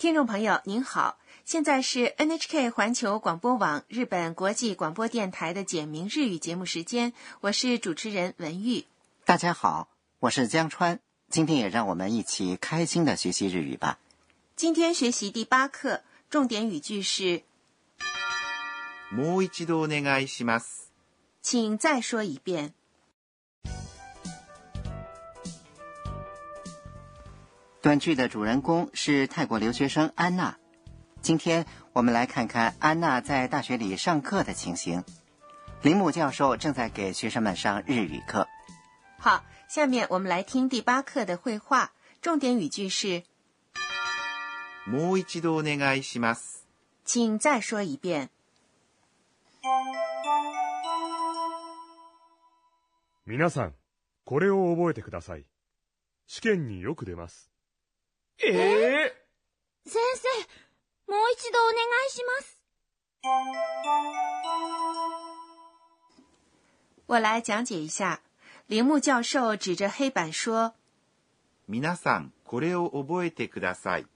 听众朋友您好，现在是 NHK 环球广播网日本国际广播电台的简明日语节目时间，我是主持人文玉。大家好，我是江川，今天也让我们一起开心的学习日语吧。今天学习第八课，重点语句是もう一度お願いします。请再说一遍。 短剧的主人公是泰国留学生安娜。今天我们来看看安娜在大学里上课的情形。铃木教授正在给学生们上日语课。好，下面我们来听第八课的绘画，重点语句是もう一度お願いします。请再说一遍。皆さん、これを覚えてください。試験によく出ます。 先生、もう一度お願いします。我来讲解一下。铃木教授指着黑板说皆さん、これを覚えてください。：“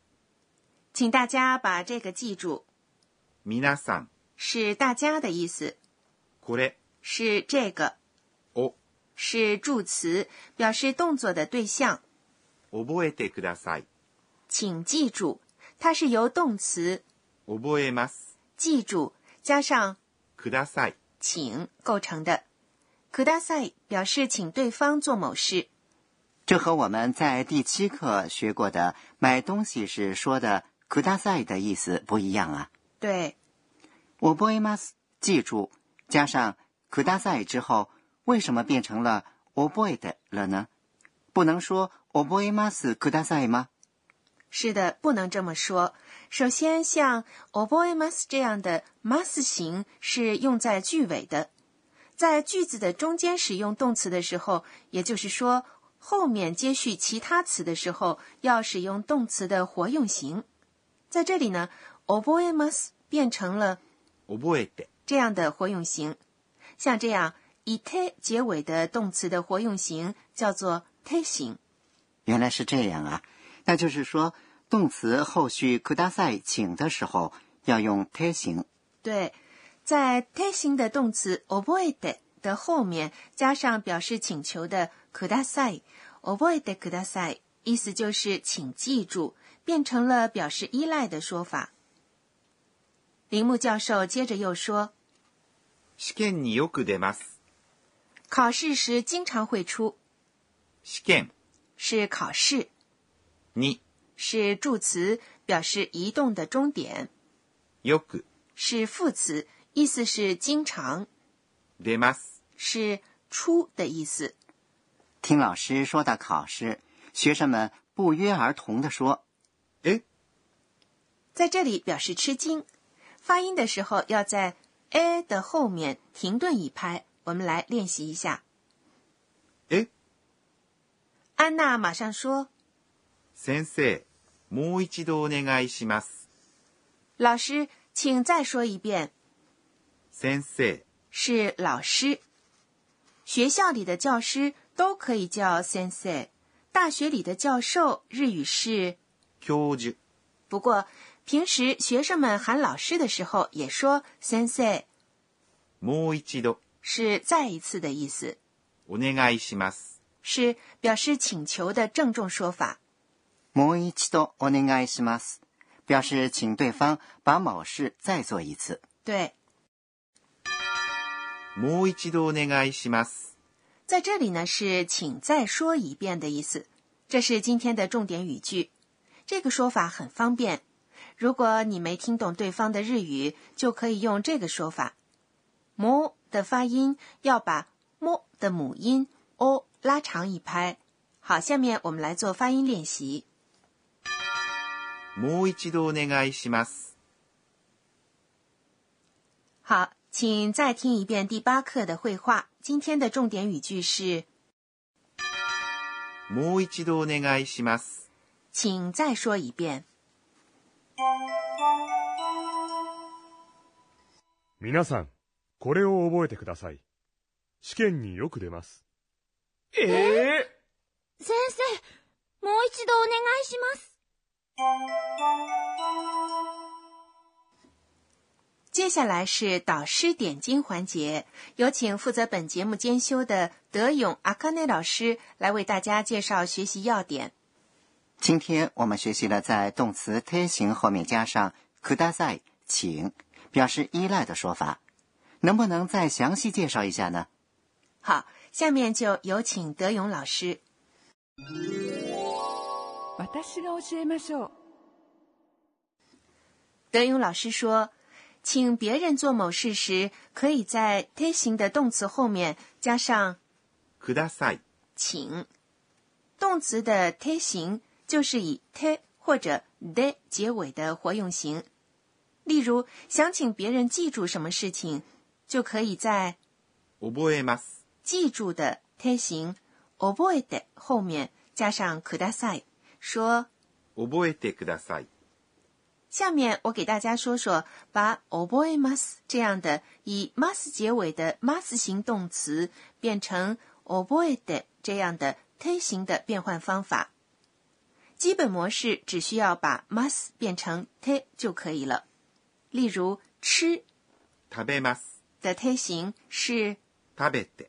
请大家把这个记住，皆さん、是大家的意思，これ是这个，を是助词，表示动作的对象。覚えてください。 请记住，它是由动词覚えます。记住加上ください。请构成的。ください表示请对方做某事。这和我们在第七课学过的买东西时说的“ください”的意思不一样啊。对，我覚えます，记住，加上ください之后，为什么变成了覚えて了呢？不能说覚えますください吗？ 是的，不能这么说。首先，像 覚えます这样的 mas 形是用在句尾的，在句子的中间使用动词的时候，也就是说后面接续其他词的时候，要使用动词的活用型。在这里呢，覚えます变成了覚えて。这样的活用型，像这样以 te 结尾的动词的活用型叫做 te 型。原来是这样啊，那就是说， 动词后续ください请的时候要用て形。对，在 te 型的动词 覚えて的后面加上表示请求的ください，覚えてください，意思就是请记住，变成了表示依赖的说法。铃木教授接着又说，試験によく出ます。考试时经常会出，試験是考试，に 是助词，表示移动的终点，よく是副词，意思是经常，出ます。是出的意思。听老师说到考试，学生们不约而同地说え在这里表示吃惊，发音的时候要在 a 的后面停顿一拍。我们来练习一下。え安娜马上说 ：“先生、もう一度お願いします。：“老师，请再说一遍。先生、”是老师，学校里的教师都可以叫 sensei，大学里的教授日语是。教授、不过平时学生们喊老师的时候也说 sensei，もう一度是再一次的意思。お願いします。是表示请求的郑重说法。 もう一度お願いします，表示请对方把某事再做一次。对，もう一度お願いします。在这里呢是请再说一遍的意思。这是今天的重点语句。这个说法很方便。如果你没听懂对方的日语，就可以用这个说法。も的发音要把も的母音 o 拉长一拍。好，下面我们来做发音练习。 もう一度お願いします。好，请再听一遍第八课的绘画。今天的重点语句是，もう一度お願いします。请再说一遍。皆さん、これを覚えてください。試験によく出ます。先生、もう一度お願いします。接下来是导师点睛环节，有请负责本节目监修的德勇阿卡内老师来为大家介绍学习要点。今天我们学习了在动词推形后面加上ください，请，表示依赖的说法，能不能再详细介绍一下呢？好，下面就有请德勇老师。 私が教えましょう。德勇老师说，请别人做某事时，可以在推形的动词后面加上ください。请。动词的推形就是以 te 或者 de 结尾的活用型。例如，想请别人记住什么事情，就可以在覚えます。记住的推形 oboi 的后面加上ください， 说。覚えてください。下面我给大家说说把 oboi mas 这样的以 mas 结尾的 mas 型动词变成 oboi 的这样的推形的变换方法。基本模式只需要把 mas 变成 te 就可以了。例如，吃食べます。的推形是食べて。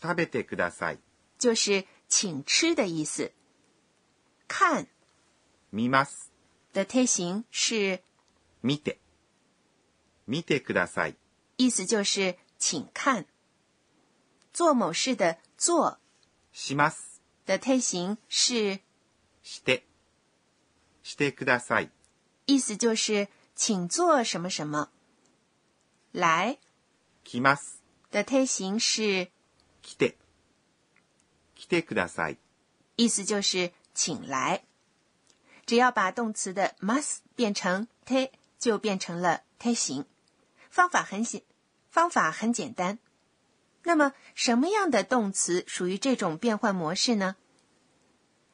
食べてください。就是请吃的意思。 看見ます。的推形是見て。見てください。意思就是请看。做某事的做します。的推形是して。してください。意思就是请做什么什么。来来ます。的推形是来て。来てください。意思就是 请来。只要把动词的 must 变成 te，就变成了 te 形。方法很简，方法很简单。那么，什么样的动词属于这种变换模式呢？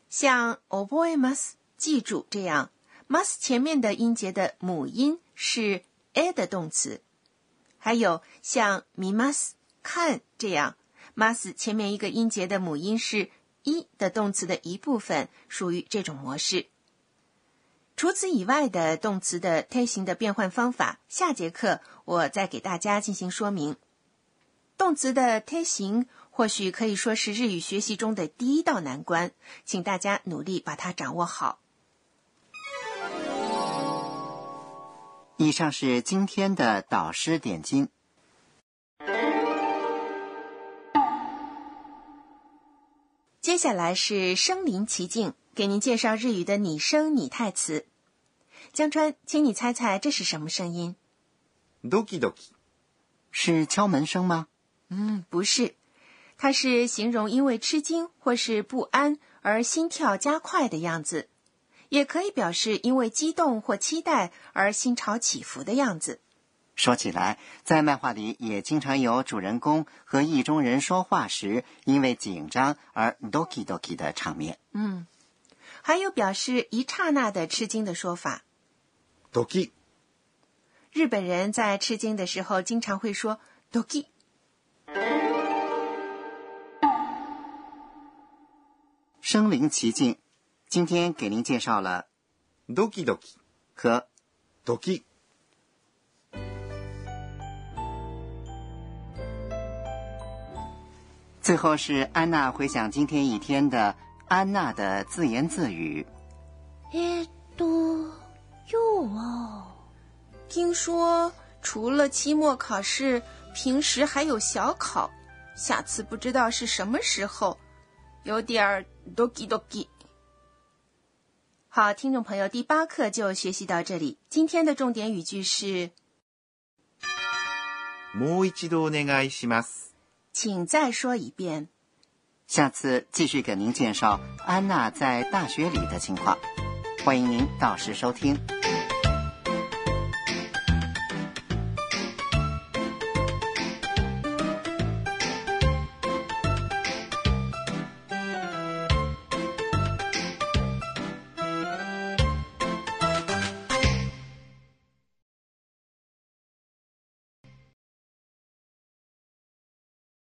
像 oboi must 记住这样，must 前面的音节的母音是 a 的动词，还有像 mi must 看这样，must 前面一个音节的母音是一的动词的一部分，属于这种模式。除此以外的动词的推形的变换方法，下节课我再给大家进行说明。动词的推形或许可以说是日语学习中的第一道难关，请大家努力把它掌握好。以上是今天的导师点睛。接下来是身临其境，给您介绍日语的拟声拟态词。江川，请你猜猜这是什么声音？ドキドキ。是敲门声吗？嗯，不是，它是形容因为吃惊或是不安而心跳加快的样子，也可以表示因为激动或期待而心潮起伏的样子。 说起来，在漫画里也经常有主人公和意中人说话时因为紧张而 doki doki 的场面。嗯，还有表示一刹那的吃惊的说法。ドキ。日本人在吃惊的时候经常会说 “doki”。身临其境，今天给您介绍了ドキドキ。和ド 最后是安娜回想今天一天的安娜的自言自语。えーっと、今日は、听说除了期末考试，平时还有小考，下次不知道是什么时候，有点儿 doki doki。好，听众朋友，第八课就学习到这里。今天的重点语句是，もう一度お願いします。 请再说一遍。下次继续给您介绍安娜在大学里的情况，欢迎您到时收听。